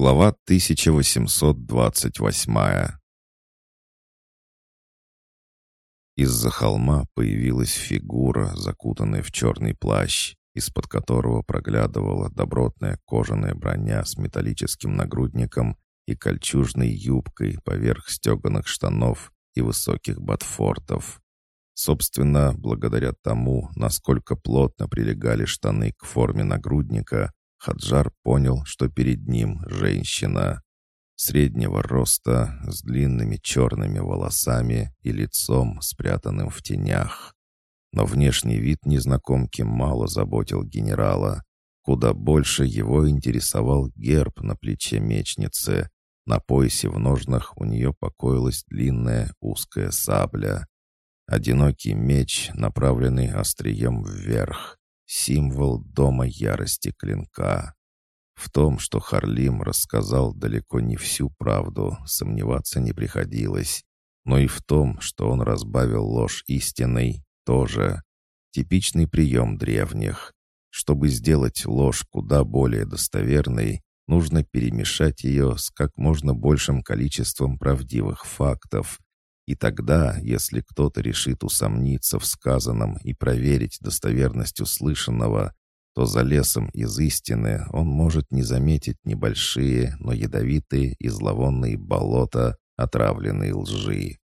Глава 1828 Из-за холма появилась фигура, закутанная в черный плащ, из-под которого проглядывала добротная кожаная броня с металлическим нагрудником и кольчужной юбкой поверх стеганых штанов и высоких ботфортов. Собственно, благодаря тому, насколько плотно прилегали штаны к форме нагрудника, Хаджар понял, что перед ним женщина. Среднего роста, с длинными черными волосами и лицом, спрятанным в тенях. Но внешний вид незнакомки мало заботил генерала. Куда больше его интересовал герб на плече мечницы. На поясе в ножнах у нее покоилась длинная узкая сабля. Одинокий меч, направленный острием вверх символ дома ярости клинка. В том, что Харлим рассказал далеко не всю правду, сомневаться не приходилось. Но и в том, что он разбавил ложь истиной, тоже. Типичный прием древних. Чтобы сделать ложь куда более достоверной, нужно перемешать ее с как можно большим количеством правдивых фактов, и тогда, если кто-то решит усомниться в сказанном и проверить достоверность услышанного, то за лесом из истины он может не заметить небольшие, но ядовитые и зловонные болота, отравленные лжи.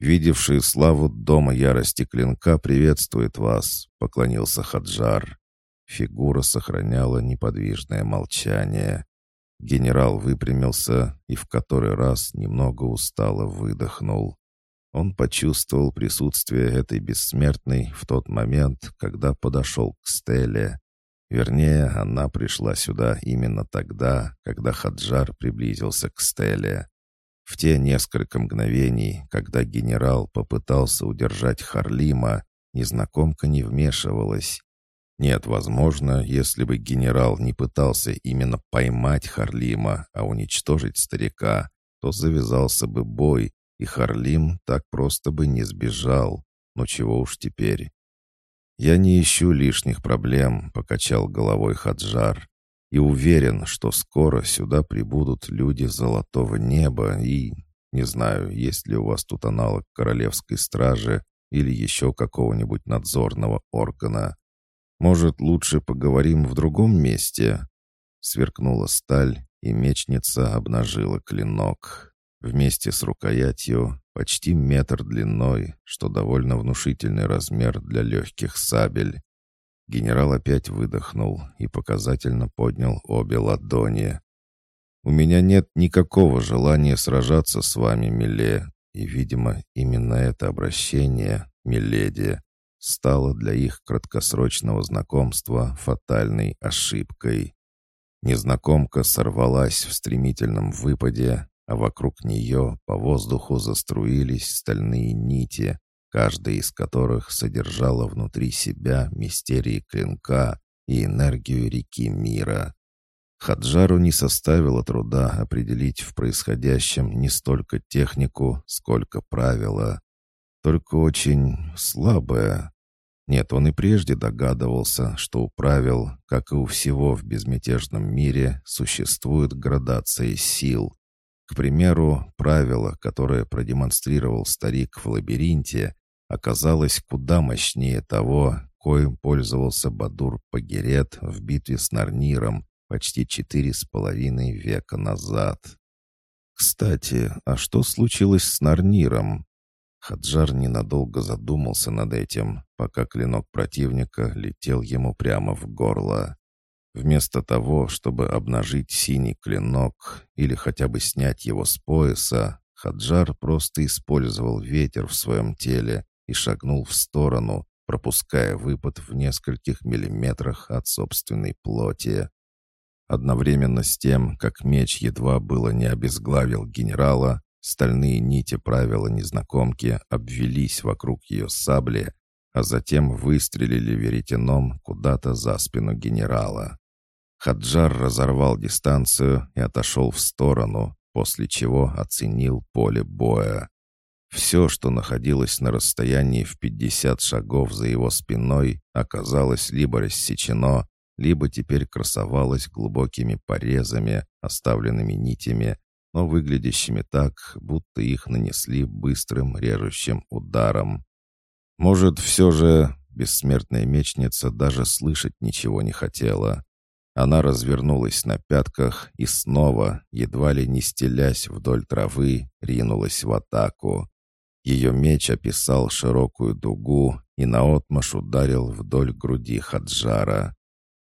«Видевший славу дома ярости клинка приветствует вас», — поклонился Хаджар. Фигура сохраняла неподвижное молчание. Генерал выпрямился и в который раз немного устало выдохнул. Он почувствовал присутствие этой бессмертной в тот момент, когда подошел к Стелле. Вернее, она пришла сюда именно тогда, когда Хаджар приблизился к Стелле. В те несколько мгновений, когда генерал попытался удержать Харлима, незнакомка не вмешивалась, нет, возможно, если бы генерал не пытался именно поймать Харлима, а уничтожить старика, то завязался бы бой, и Харлим так просто бы не сбежал. Но чего уж теперь. «Я не ищу лишних проблем», — покачал головой Хаджар. «И уверен, что скоро сюда прибудут люди золотого неба и... Не знаю, есть ли у вас тут аналог королевской стражи или еще какого-нибудь надзорного органа. Может, лучше поговорим в другом месте?» Сверкнула сталь, и мечница обнажила клинок. Вместе с рукоятью почти метр длиной, что довольно внушительный размер для легких сабель. Генерал опять выдохнул и показательно поднял обе ладони. «У меня нет никакого желания сражаться с вами, Миле, и, видимо, именно это обращение, Миледи, стало для их краткосрочного знакомства фатальной ошибкой. Незнакомка сорвалась в стремительном выпаде, а вокруг нее по воздуху заструились стальные нити, каждая из которых содержала внутри себя мистерии клинка и энергию реки мира. Хаджару не составило труда определить в происходящем не столько технику, сколько правила только очень слабая. Нет, он и прежде догадывался, что у правил, как и у всего в безмятежном мире, существует градация сил. К примеру, правило, которое продемонстрировал старик в лабиринте, оказалось куда мощнее того, коим пользовался Бадур Пагерет в битве с Нарниром почти четыре с половиной века назад. Кстати, а что случилось с Нарниром? Хаджар ненадолго задумался над этим, пока клинок противника летел ему прямо в горло. Вместо того, чтобы обнажить синий клинок или хотя бы снять его с пояса, Хаджар просто использовал ветер в своем теле и шагнул в сторону, пропуская выпад в нескольких миллиметрах от собственной плоти. Одновременно с тем, как меч едва было не обезглавил генерала, Стальные нити правила незнакомки обвелись вокруг ее сабли, а затем выстрелили веретеном куда-то за спину генерала. Хаджар разорвал дистанцию и отошел в сторону, после чего оценил поле боя. Все, что находилось на расстоянии в 50 шагов за его спиной, оказалось либо рассечено, либо теперь красовалось глубокими порезами, оставленными нитями, но выглядящими так, будто их нанесли быстрым режущим ударом. Может, все же бессмертная мечница даже слышать ничего не хотела. Она развернулась на пятках и снова, едва ли не стелясь вдоль травы, ринулась в атаку. Ее меч описал широкую дугу и наотмашь ударил вдоль груди Хаджара.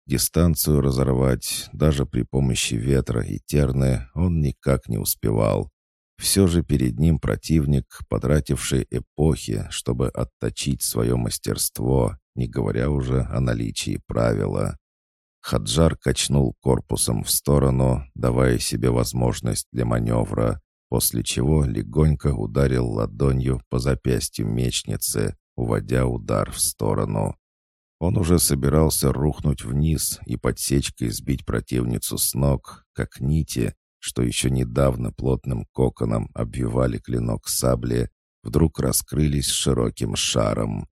Дистанцию разорвать даже при помощи ветра и терны он никак не успевал. Все же перед ним противник, потративший эпохи, чтобы отточить свое мастерство, не говоря уже о наличии правила. Хаджар качнул корпусом в сторону, давая себе возможность для маневра, после чего легонько ударил ладонью по запястью мечницы, уводя удар в сторону. Он уже собирался рухнуть вниз и подсечкой сбить противницу с ног, как нити, что еще недавно плотным коконом обвивали клинок сабли, вдруг раскрылись широким шаром.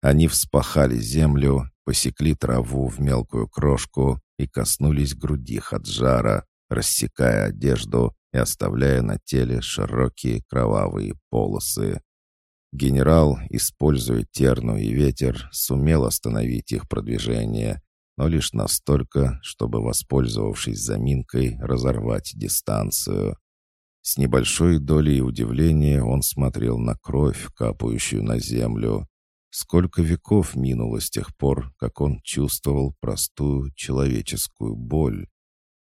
Они вспахали землю, посекли траву в мелкую крошку и коснулись груди Хаджара, рассекая одежду и оставляя на теле широкие кровавые полосы. Генерал, используя терну и ветер, сумел остановить их продвижение, но лишь настолько, чтобы, воспользовавшись заминкой, разорвать дистанцию. С небольшой долей удивления он смотрел на кровь, капающую на землю. Сколько веков минуло с тех пор, как он чувствовал простую человеческую боль.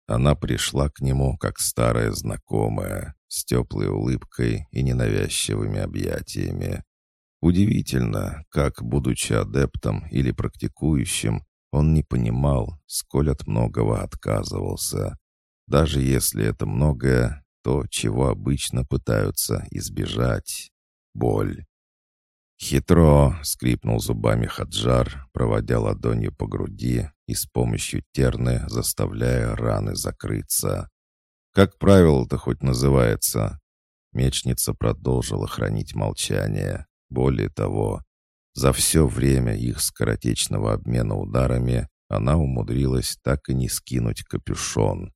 Она пришла к нему, как старая знакомая, с теплой улыбкой и ненавязчивыми объятиями. Удивительно, как, будучи адептом или практикующим, он не понимал, сколь от многого отказывался. Даже если это многое, то, чего обычно пытаются избежать — боль. «Хитро!» — скрипнул зубами Хаджар, проводя ладонью по груди и с помощью терны заставляя раны закрыться. «Как правило-то хоть называется?» Мечница продолжила хранить молчание. Более того, за все время их скоротечного обмена ударами она умудрилась так и не скинуть капюшон.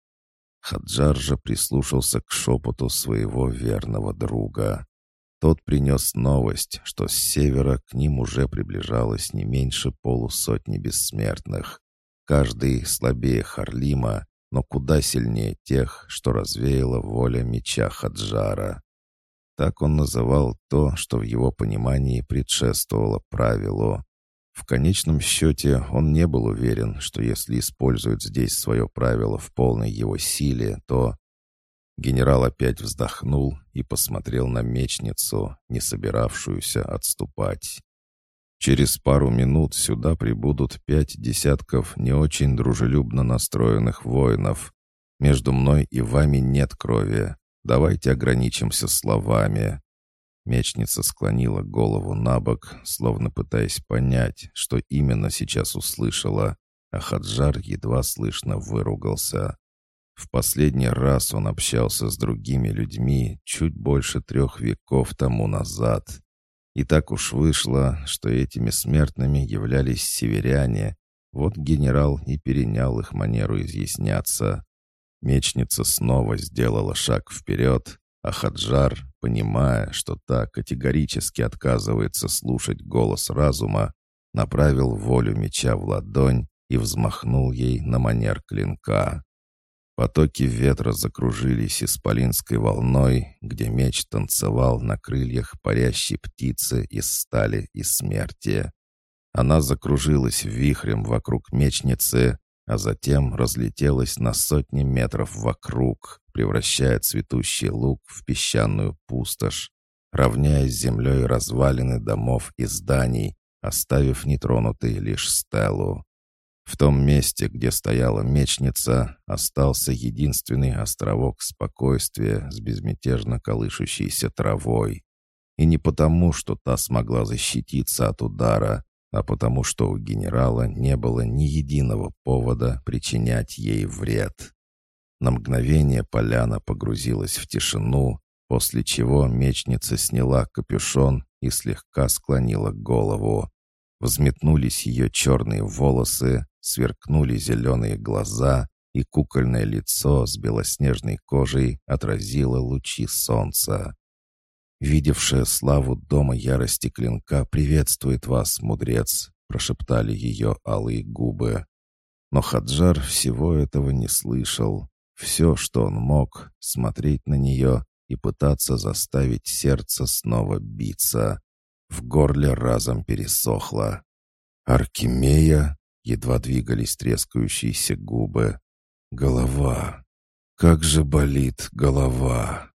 Хаджар же прислушался к шепоту своего верного друга. Тот принес новость, что с севера к ним уже приближалось не меньше полусотни бессмертных. Каждый слабее Харлима, но куда сильнее тех, что развеяла воля меча Хаджара. Так он называл то, что в его понимании предшествовало правилу. В конечном счете он не был уверен, что если использует здесь свое правило в полной его силе, то Генерал опять вздохнул и посмотрел на мечницу, не собиравшуюся отступать. Через пару минут сюда прибудут пять десятков не очень дружелюбно настроенных воинов. Между мной и вами нет крови. Давайте ограничимся словами». Мечница склонила голову на бок, словно пытаясь понять, что именно сейчас услышала, а Хаджар едва слышно выругался. В последний раз он общался с другими людьми чуть больше трех веков тому назад. И так уж вышло, что этими смертными являлись северяне. Вот генерал и перенял их манеру изъясняться. Мечница снова сделала шаг вперед, а Хаджар, понимая, что та категорически отказывается слушать голос разума, направил волю меча в ладонь и взмахнул ей на манер клинка. Потоки ветра закружились исполинской волной, где меч танцевал на крыльях парящей птицы из стали и смерти. Она закружилась вихрем вокруг мечницы, а затем разлетелась на сотни метров вокруг, превращая цветущий луг в песчаную пустошь, равняя с землей развалины домов и зданий, оставив нетронутой лишь стелу. В том месте, где стояла мечница, остался единственный островок спокойствия с безмятежно колышущейся травой. И не потому, что та смогла защититься от удара, а потому что у генерала не было ни единого повода причинять ей вред. На мгновение поляна погрузилась в тишину, после чего мечница сняла капюшон и слегка склонила голову. Взметнулись ее черные волосы, сверкнули зеленые глаза, и кукольное лицо с белоснежной кожей отразило лучи солнца. «Видевшая славу дома ярости клинка приветствует вас, мудрец», — прошептали ее алые губы. Но Хаджар всего этого не слышал. Все, что он мог, смотреть на нее и пытаться заставить сердце снова биться. В горле разом пересохло. «Аркемия?» — едва двигались трескающиеся губы. «Голова! Как же болит голова!»